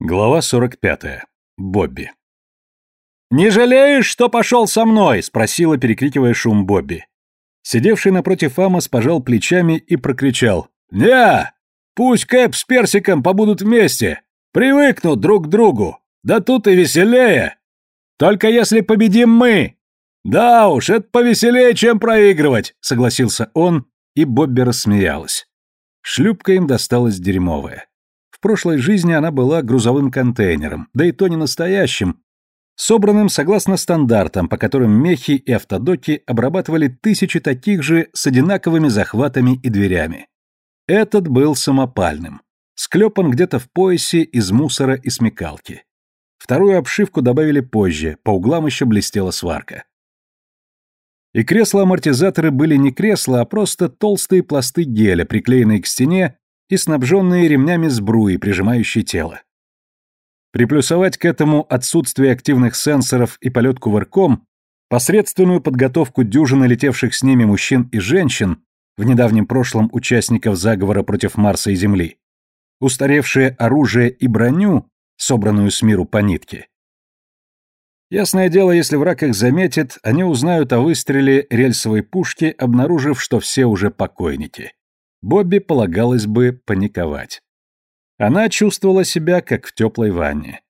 Глава 45. Бобби. «Не жалеешь, что пошел со мной?» — спросила, перекрикивая шум Бобби. Сидевший напротив Амос пожал плечами и прокричал. «Не! Пусть Кэп с Персиком побудут вместе! Привыкнут друг к другу! Да тут и веселее! Только если победим мы!» «Да уж, это повеселее, чем проигрывать!» — согласился он, и Бобби рассмеялась. Шлюпка им досталась дерьмовая. В прошлой жизни она была грузовым контейнером, да и то не настоящим, собранным согласно стандартам, по которым мехи и автодоки обрабатывали тысячи таких же с одинаковыми захватами и дверями. Этот был самопальным, склепан где-то в поясе из мусора и смекалки. Вторую обшивку добавили позже, по углам еще блестела сварка. И кресла-амортизаторы были не кресла, а просто толстые пласты геля, приклеенные к стене и снабженные ремнями сбруи, прижимающей тело. Приплюсовать к этому отсутствие активных сенсоров и полет кувырком, посредственную подготовку дюжины летевших с ними мужчин и женщин, в недавнем прошлом участников заговора против Марса и Земли, устаревшее оружие и броню, собранную с миру по нитке. Ясное дело, если враг их заметит, они узнают о выстреле рельсовой пушки, обнаружив, что все уже покойники. Бобби полагалось бы паниковать. Она чувствовала себя, как в теплой ванне.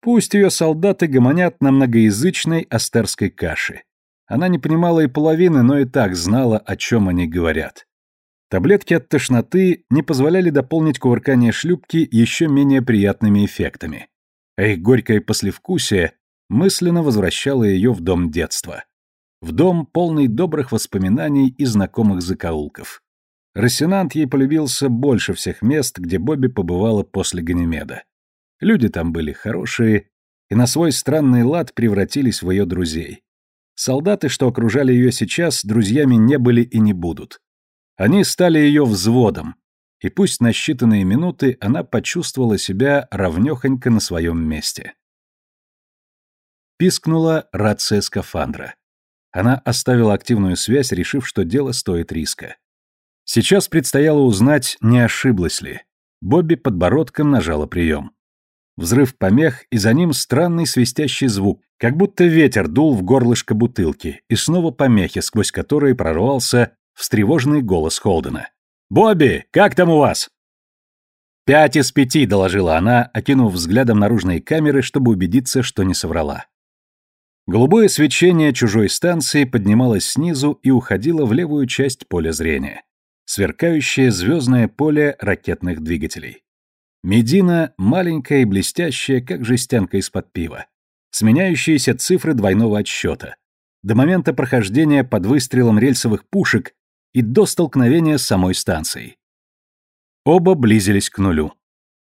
Пусть ее солдаты гомонят на многоязычной астерской каше. Она не понимала и половины, но и так знала, о чем они говорят. Таблетки от тошноты не позволяли дополнить кувыркание шлюпки еще менее приятными эффектами. А их горькое послевкусие мысленно возвращало ее в дом детства. В дом, полный добрых воспоминаний и знакомых закоулков. Рассенант ей полюбился больше всех мест, где Бобби побывала после Ганимеда. Люди там были хорошие и на свой странный лад превратились в ее друзей. Солдаты, что окружали ее сейчас, друзьями не были и не будут. Они стали ее взводом, и пусть на считанные минуты она почувствовала себя равнёхонько на своем месте. Пискнула рация скафандра. Она оставила активную связь, решив, что дело стоит риска. Сейчас предстояло узнать, не ошиблась ли. Бобби подбородком нажала прием. Взрыв помех, и за ним странный свистящий звук, как будто ветер дул в горлышко бутылки, и снова помехи, сквозь которые прорвался встревоженный голос Холдена. «Бобби, как там у вас?» «Пять из пяти», — доложила она, окинув взглядом наружные камеры, чтобы убедиться, что не соврала. Голубое свечение чужой станции поднималось снизу и уходило в левую часть поля зрения сверкающее звездное поле ракетных двигателей. Медина маленькая и блестящая, как жестянка из-под пива. Сменяющиеся цифры двойного отсчета. До момента прохождения под выстрелом рельсовых пушек и до столкновения с самой станцией. Оба близились к нулю.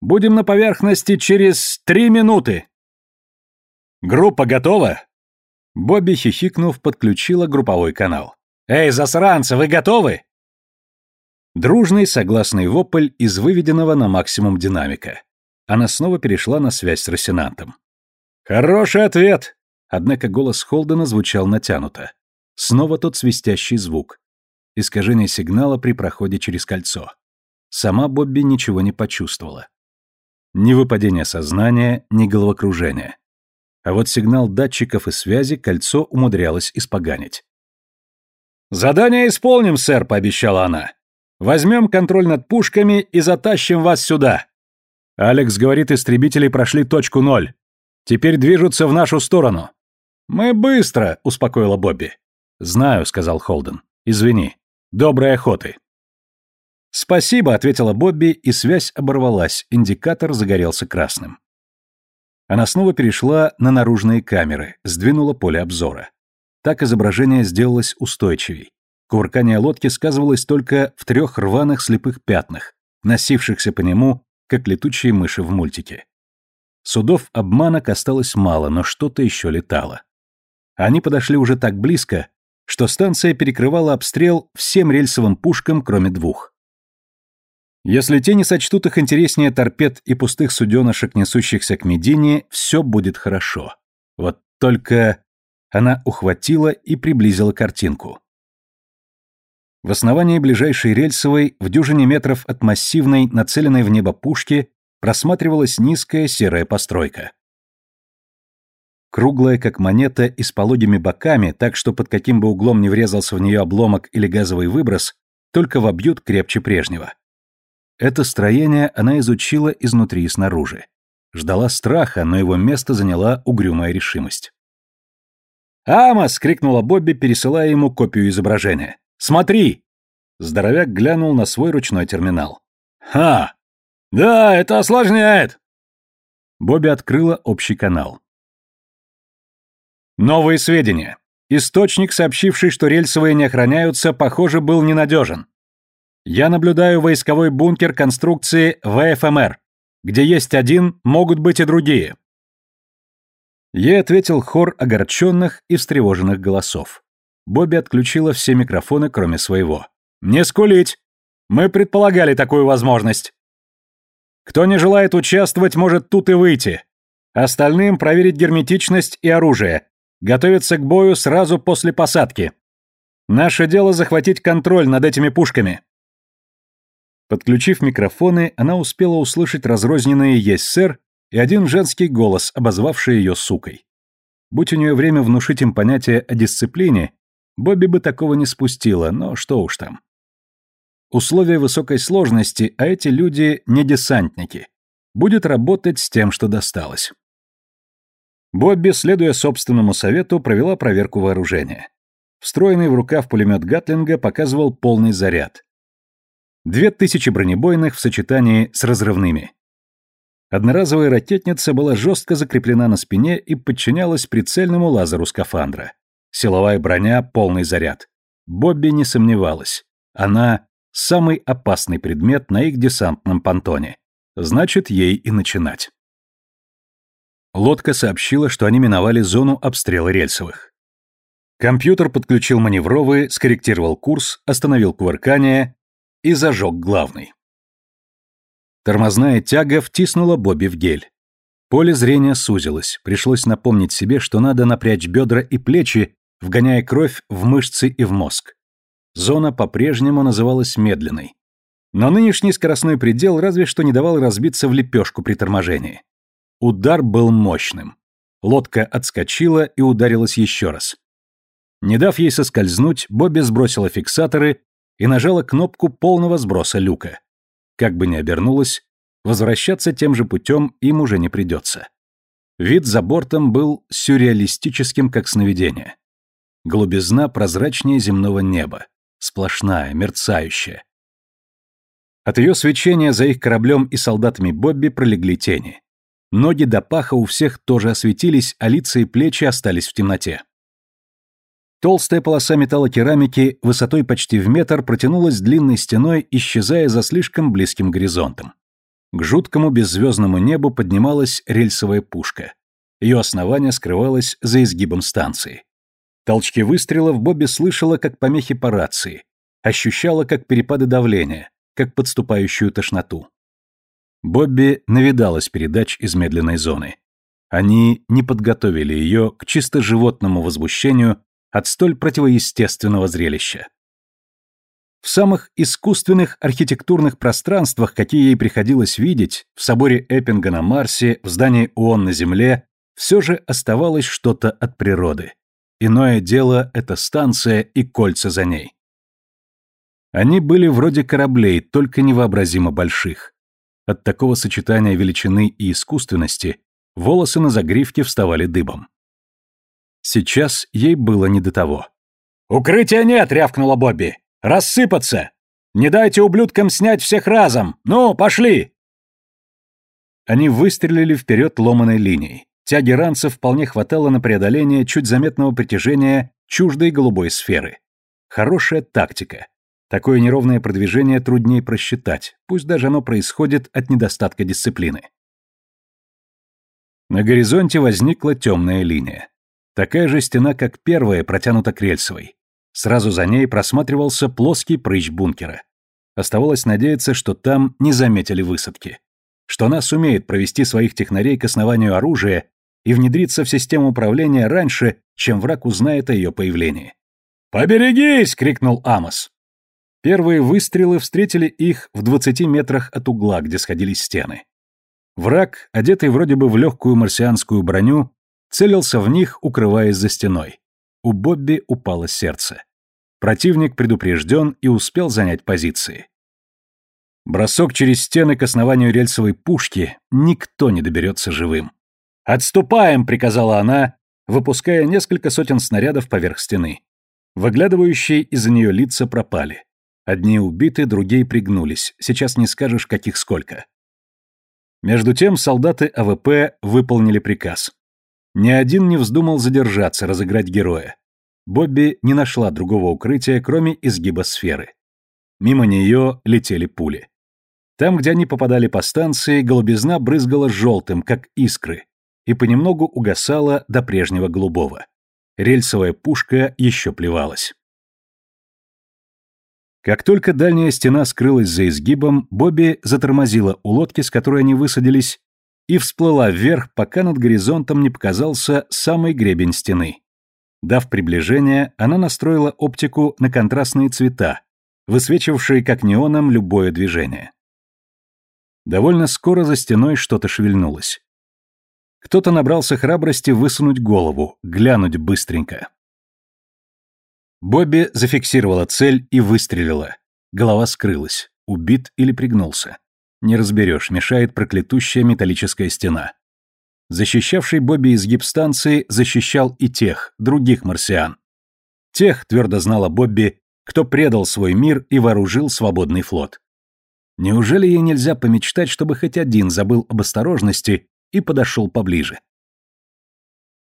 «Будем на поверхности через три минуты!» «Группа готова?» Бобби, хихикнув, подключила групповой канал. «Эй, засранцы, вы готовы?» Дружный согласный вопль из выведенного на максимум динамика. Она снова перешла на связь с Рассенантом. «Хороший ответ!» Однако голос Холдена звучал натянуто. Снова тот свистящий звук. Искажение сигнала при проходе через кольцо. Сама Бобби ничего не почувствовала. Ни выпадения сознания, ни головокружения. А вот сигнал датчиков и связи кольцо умудрялось испоганить. «Задание исполним, сэр», — пообещала она. Возьмем контроль над пушками и затащим вас сюда. Алекс говорит, истребители прошли точку ноль. Теперь движутся в нашу сторону. Мы быстро, успокоила Бобби. Знаю, сказал Холден. Извини. Доброй охоты. Спасибо, ответила Бобби, и связь оборвалась. Индикатор загорелся красным. Она снова перешла на наружные камеры, сдвинула поле обзора. Так изображение сделалось устойчивей. Кувыркание лодки сказывалось только в трех рваных слепых пятнах, носившихся по нему, как летучие мыши в мультике. Судов обманок осталось мало, но что-то еще летало. Они подошли уже так близко, что станция перекрывала обстрел всем рельсовым пушкам, кроме двух. Если те не сочтут их интереснее торпед и пустых суденышек, несущихся к Медине, все будет хорошо. Вот только она ухватила и приблизила картинку. В основании ближайшей рельсовой, в дюжине метров от массивной, нацеленной в небо пушки, просматривалась низкая серая постройка. Круглая, как монета, и с пологими боками, так что под каким бы углом ни врезался в нее обломок или газовый выброс, только вобьют крепче прежнего. Это строение она изучила изнутри и снаружи. Ждала страха, но его место заняла угрюмая решимость. «Амос!» — крикнула Бобби, пересылая ему копию изображения. «Смотри!» Здоровяк глянул на свой ручной терминал. «Ха! Да, это осложняет!» Бобби открыла общий канал. Новые сведения. Источник, сообщивший, что рельсовые не охраняются, похоже, был ненадежен. Я наблюдаю войсковой бункер конструкции ВФМР. Где есть один, могут быть и другие. Ей ответил хор огорченных и встревоженных голосов. Бобби отключила все микрофоны, кроме своего. «Не скулить! Мы предполагали такую возможность. Кто не желает участвовать, может тут и выйти. Остальным проверить герметичность и оружие, Готовиться к бою сразу после посадки. Наше дело захватить контроль над этими пушками. Подключив микрофоны, она успела услышать разрозненные «Есть, сэр» и один женский голос, обозвавший ее сукой. Будь у нее время внушить им понятие о дисциплине, Бобби бы такого не спустила, но что уж там. Условия высокой сложности, а эти люди не десантники. Будет работать с тем, что досталось. Бобби, следуя собственному совету, провела проверку вооружения. Встроенный в рукав пулемет Гатлинга показывал полный заряд. Две тысячи бронебойных в сочетании с разрывными. Одноразовая ракетница была жестко закреплена на спине и подчинялась прицельному лазеру скафандра. Силовая броня — полный заряд. Бобби не сомневалась. Она — самый опасный предмет на их десантном понтоне. Значит, ей и начинать. Лодка сообщила, что они миновали зону обстрела рельсовых. Компьютер подключил маневровые, скорректировал курс, остановил кувыркание и зажег главный. Тормозная тяга втиснула Бобби в гель. Поле зрения сузилось, пришлось напомнить себе, что надо напрячь бедра и плечи, вгоняя кровь в мышцы и в мозг. Зона по-прежнему называлась медленной. Но нынешний скоростной предел разве что не давал разбиться в лепешку при торможении. Удар был мощным. Лодка отскочила и ударилась еще раз. Не дав ей соскользнуть, Бобби сбросила фиксаторы и нажала кнопку полного сброса люка. Как бы ни обернулась, возвращаться тем же путем им уже не придется. Вид за бортом был сюрреалистическим, как сновидение. Голубизна прозрачнее земного неба, сплошная, мерцающая. От ее свечения за их кораблем и солдатами Бобби пролегли тени. Ноги до паха у всех тоже осветились, а лица и плечи остались в темноте. Толстая полоса металлокерамики высотой почти в метр протянулась длинной стеной, исчезая за слишком близким горизонтом. К жуткому беззвездному небу поднималась рельсовая пушка. Ее основание скрывалось за изгибом станции. Толчки выстрелов Бобби слышала как помехи по рации, ощущала как перепады давления, как подступающую тошноту. Бобби навидалась передач из медленной зоны. Они не подготовили ее к чисто животному возмущению от столь противоестественного зрелища. В самых искусственных архитектурных пространствах, какие ей приходилось видеть, в соборе Эппинга на Марсе, в здании ООН на Земле, все же оставалось что-то от природы. Иное дело — это станция и кольца за ней. Они были вроде кораблей, только невообразимо больших. От такого сочетания величины и искусственности волосы на загривке вставали дыбом. Сейчас ей было не до того. «Укрытия нет!» — рявкнула Бобби. «Рассыпаться! Не дайте ублюдкам снять всех разом! Ну, пошли!» Они выстрелили вперед ломаной линией. Тяги ранцев вполне хватало на преодоление чуть заметного притяжения чуждой голубой сферы. Хорошая тактика. Такое неровное продвижение труднее просчитать, пусть даже оно происходит от недостатка дисциплины. На горизонте возникла темная линия. Такая же стена, как первая, протянута к рельсовой. Сразу за ней просматривался плоский прыщ бункера. Оставалось надеяться, что там не заметили высадки. Что она сумеет провести своих технарей к основанию оружия и внедриться в систему управления раньше, чем враг узнает о ее появлении. «Поберегись!» — крикнул Амос. Первые выстрелы встретили их в 20 метрах от угла, где сходились стены. Враг, одетый вроде бы в легкую марсианскую броню, целился в них, укрываясь за стеной. У Бобби упало сердце. Противник предупрежден и успел занять позиции. Бросок через стены к основанию рельсовой пушки никто не доберется живым. «Отступаем!» — приказала она, выпуская несколько сотен снарядов поверх стены. Выглядывающие из-за нее лица пропали. Одни убиты, другие пригнулись. Сейчас не скажешь, каких сколько. Между тем солдаты АВП выполнили приказ. Ни один не вздумал задержаться, разыграть героя. Бобби не нашла другого укрытия, кроме изгиба сферы. Мимо нее летели пули. Там, где они попадали по станции, голубизна брызгала желтым, как искры, и понемногу угасала до прежнего голубого. Рельсовая пушка еще плевалась. Как только дальняя стена скрылась за изгибом, Бобби затормозила у лодки, с которой они высадились, и всплыла вверх, пока над горизонтом не показался самый гребень стены. Дав приближение, она настроила оптику на контрастные цвета, высвечивавшие как неоном любое движение. Довольно скоро за стеной что-то шевельнулось. Кто-то набрался храбрости высунуть голову, глянуть быстренько. Бобби зафиксировала цель и выстрелила. Голова скрылась. Убит или пригнулся. Не разберешь, мешает проклятущая металлическая стена. Защищавший Бобби изгиб станции защищал и тех, других марсиан. Тех, твердо знала Бобби, кто предал свой мир и вооружил свободный флот. Неужели ей нельзя помечтать, чтобы хоть один забыл об осторожности и подошел поближе?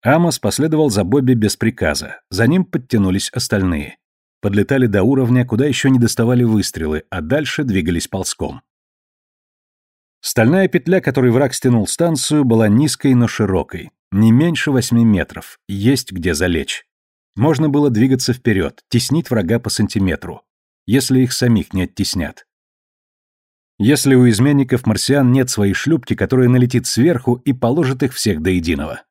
Амос последовал за Бобби без приказа, за ним подтянулись остальные. Подлетали до уровня, куда еще не доставали выстрелы, а дальше двигались ползком. Стальная петля, которой враг стянул станцию, была низкой, но широкой, не меньше восьми метров, есть где залечь. Можно было двигаться вперед, теснить врага по сантиметру, если их самих не оттеснят. Если у изменников марсиан нет своей шлюпки, которая налетит сверху и положит их всех до единого.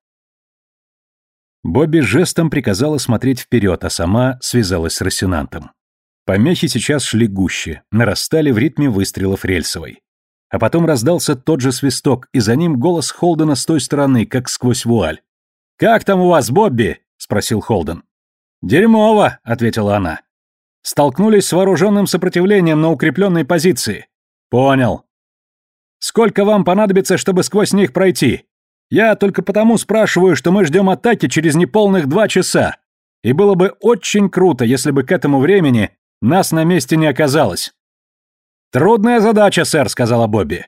Бобби жестом приказала смотреть вперед, а сама связалась с Рассенантом. Помехи сейчас шли гуще, нарастали в ритме выстрелов рельсовой. А потом раздался тот же свисток, и за ним голос Холдена с той стороны, как сквозь вуаль. «Как там у вас, Бобби?» — спросил Холден. «Дерьмово», — ответила она. «Столкнулись с вооруженным сопротивлением на укрепленной позиции. Понял. Сколько вам понадобится, чтобы сквозь них пройти? Я только потому спрашиваю, что мы ждем атаки через неполных два часа. И было бы очень круто, если бы к этому времени нас на месте не оказалось. Трудная задача, сэр, сказала Бобби.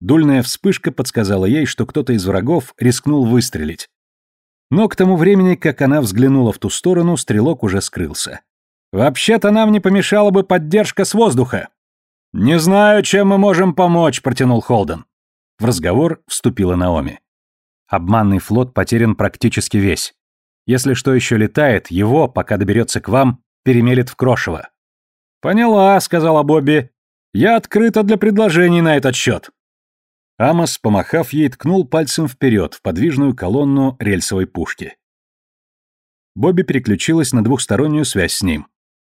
Дульная вспышка подсказала ей, что кто-то из врагов рискнул выстрелить. Но к тому времени, как она взглянула в ту сторону, стрелок уже скрылся. «Вообще-то нам не помешала бы поддержка с воздуха. «Не знаю, чем мы можем помочь», — протянул Холден. В разговор вступила Наоми. «Обманный флот потерян практически весь. Если что еще летает, его, пока доберется к вам, перемелет в крошево». «Поняла», — сказала Бобби. «Я открыта для предложений на этот счет». Амос, помахав ей, ткнул пальцем вперед в подвижную колонну рельсовой пушки. Бобби переключилась на двухстороннюю связь с ним.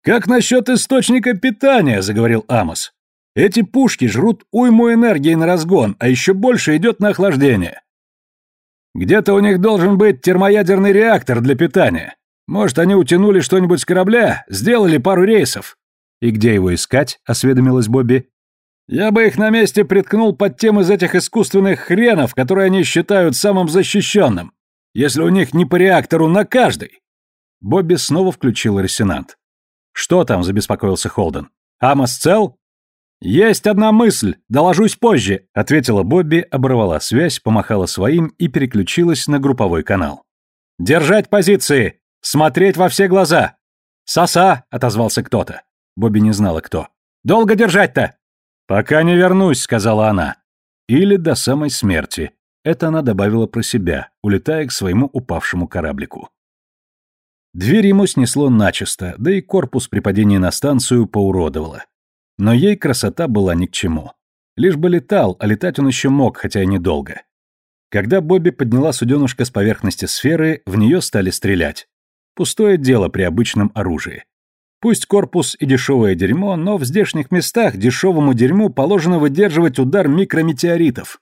«Как насчет источника питания?» — заговорил Амос. Эти пушки жрут уйму энергии на разгон, а еще больше идет на охлаждение. Где-то у них должен быть термоядерный реактор для питания. Может, они утянули что-нибудь с корабля, сделали пару рейсов. И где его искать? осведомилась Бобби. Я бы их на месте приткнул под тем из этих искусственных хренов, которые они считают самым защищенным. Если у них не по реактору на каждый. Бобби снова включил ресонант. Что там? забеспокоился Холден. Амос цел? «Есть одна мысль, доложусь позже», — ответила Бобби, оборвала связь, помахала своим и переключилась на групповой канал. «Держать позиции! Смотреть во все глаза!» «Соса!» — отозвался кто-то. Бобби не знала, кто. «Долго держать-то?» «Пока не вернусь», — сказала она. «Или до самой смерти». Это она добавила про себя, улетая к своему упавшему кораблику. Дверь ему снесло начисто, да и корпус при падении на станцию поуродовало. Но ей красота была ни к чему. Лишь бы летал, а летать он еще мог, хотя и недолго. Когда Бобби подняла суденушка с поверхности сферы, в нее стали стрелять. Пустое дело при обычном оружии. Пусть корпус и дешевое дерьмо, но в здешних местах дешевому дерьму положено выдерживать удар микрометеоритов.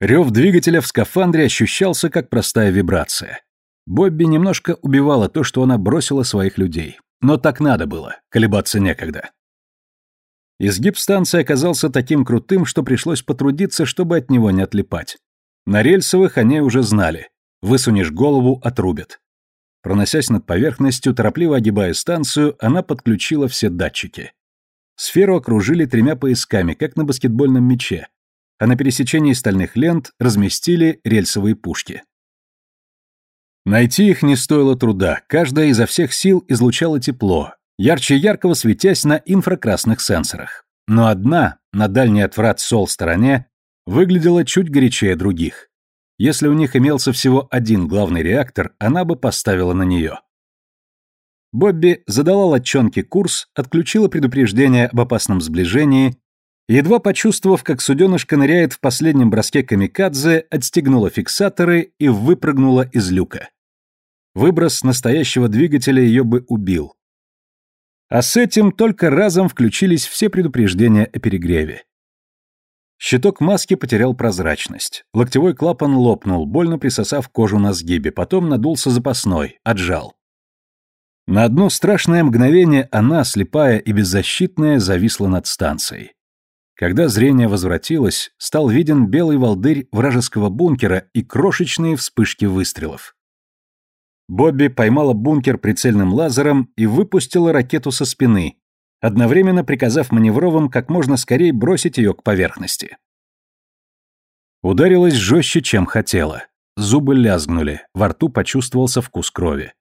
Рев двигателя в скафандре ощущался как простая вибрация. Бобби немножко убивало то, что она бросила своих людей. Но так надо было, колебаться некогда. Изгиб станции оказался таким крутым, что пришлось потрудиться, чтобы от него не отлипать. На рельсовых они уже знали. Высунешь голову – отрубят. Проносясь над поверхностью, торопливо огибая станцию, она подключила все датчики. Сферу окружили тремя поясками, как на баскетбольном мяче, а на пересечении стальных лент разместили рельсовые пушки. Найти их не стоило труда, каждая изо всех сил излучала тепло, ярче яркого светясь на инфракрасных сенсорах. Но одна, на дальней от врат сол стороне, выглядела чуть горячее других. Если у них имелся всего один главный реактор, она бы поставила на нее. Бобби задала латчонке курс, отключила предупреждение об опасном сближении, едва почувствовав, как суденышко ныряет в последнем броске камикадзе, отстегнула фиксаторы и выпрыгнула из люка. Выброс настоящего двигателя ее бы убил. А с этим только разом включились все предупреждения о перегреве. Щиток маски потерял прозрачность. Локтевой клапан лопнул, больно присосав кожу на сгибе, потом надулся запасной, отжал. На одно страшное мгновение она, слепая и беззащитная, зависла над станцией. Когда зрение возвратилось, стал виден белый волдырь вражеского бункера и крошечные вспышки выстрелов. Бобби поймала бункер прицельным лазером и выпустила ракету со спины, одновременно приказав маневровым как можно скорее бросить ее к поверхности. Ударилась жестче, чем хотела. Зубы лязгнули, во рту почувствовался вкус крови.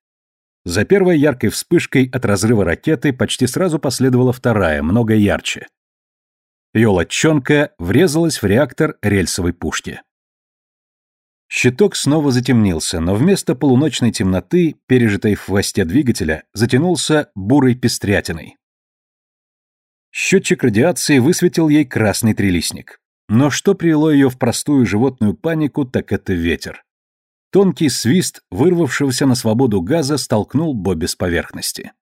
За первой яркой вспышкой от разрыва ракеты почти сразу последовала вторая, много ярче. Ее лодчонка врезалась в реактор рельсовой пушки. Щиток снова затемнился, но вместо полуночной темноты, пережитой в хвосте двигателя, затянулся бурой пестрятиной. Счетчик радиации высветил ей красный трилистник. Но что привело ее в простую животную панику, так это ветер. Тонкий свист вырвавшегося на свободу газа столкнул Бобби с поверхности.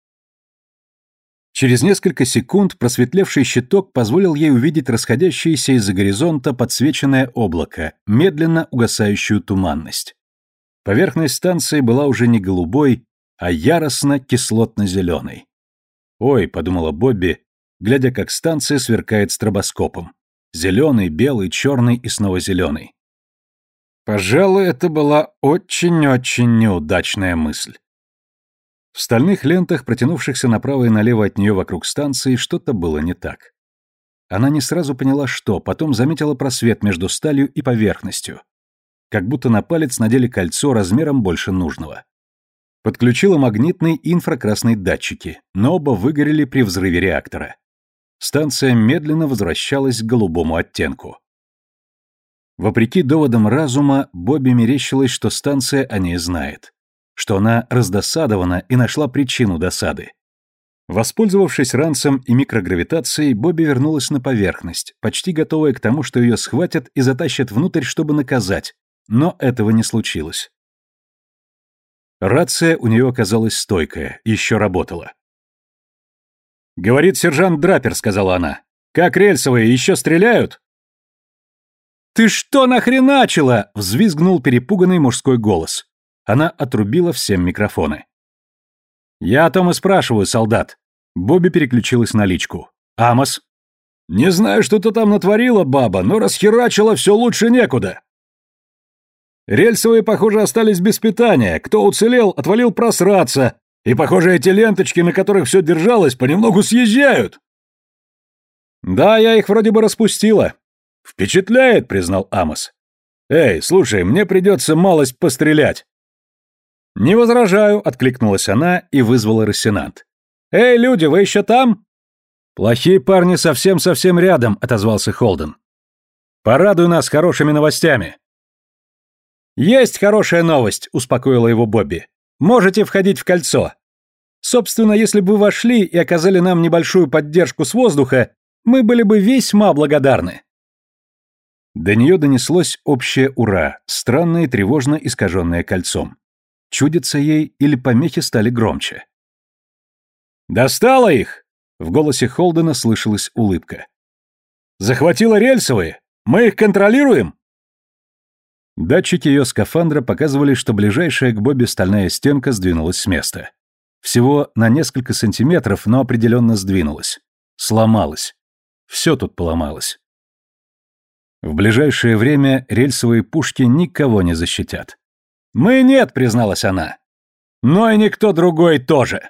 Через несколько секунд просветлевший щиток позволил ей увидеть расходящееся из-за горизонта подсвеченное облако, медленно угасающую туманность. Поверхность станции была уже не голубой, а яростно кислотно-зеленой. «Ой», — подумала Бобби, глядя, как станция сверкает стробоскопом. Зеленый, белый, черный и снова зеленый. Пожалуй, это была очень-очень неудачная мысль. В стальных лентах, протянувшихся направо и налево от нее вокруг станции, что-то было не так. Она не сразу поняла, что, потом заметила просвет между сталью и поверхностью. Как будто на палец надели кольцо размером больше нужного. Подключила магнитные и инфракрасные датчики, но оба выгорели при взрыве реактора станция медленно возвращалась к голубому оттенку. Вопреки доводам разума, Бобби мерещилось, что станция о ней знает, что она раздосадована и нашла причину досады. Воспользовавшись ранцем и микрогравитацией, Бобби вернулась на поверхность, почти готовая к тому, что ее схватят и затащат внутрь, чтобы наказать, но этого не случилось. Рация у нее оказалась стойкая, еще работала. «Говорит сержант Драпер», — сказала она. «Как рельсовые, еще стреляют?» «Ты что нахреначила?» — взвизгнул перепуганный мужской голос. Она отрубила всем микрофоны. «Я о том и спрашиваю, солдат». Бобби переключилась на личку. «Амос?» «Не знаю, что ты там натворила, баба, но расхерачила все лучше некуда». «Рельсовые, похоже, остались без питания. Кто уцелел, отвалил просраться. И, похоже, эти ленточки, на которых все держалось, понемногу съезжают. Да, я их вроде бы распустила. Впечатляет, признал Амос. Эй, слушай, мне придется малость пострелять. Не возражаю, откликнулась она и вызвала рассенант. Эй, люди, вы еще там? Плохие парни совсем-совсем рядом, отозвался Холден. Порадуй нас хорошими новостями. Есть хорошая новость, успокоила его Бобби. Можете входить в кольцо. Собственно, если бы вошли и оказали нам небольшую поддержку с воздуха, мы были бы весьма благодарны. До нее донеслось общее «ура», странное тревожно искаженное кольцом. Чудится ей или помехи стали громче. «Достала их!» — в голосе Холдена слышалась улыбка. «Захватила рельсовые? Мы их контролируем?» Датчики ее скафандра показывали, что ближайшая к Бобби стальная стенка сдвинулась с места. Всего на несколько сантиметров, но определенно сдвинулась. Сломалась. Все тут поломалось. В ближайшее время рельсовые пушки никого не защитят. «Мы нет», — призналась она. «Но и никто другой тоже».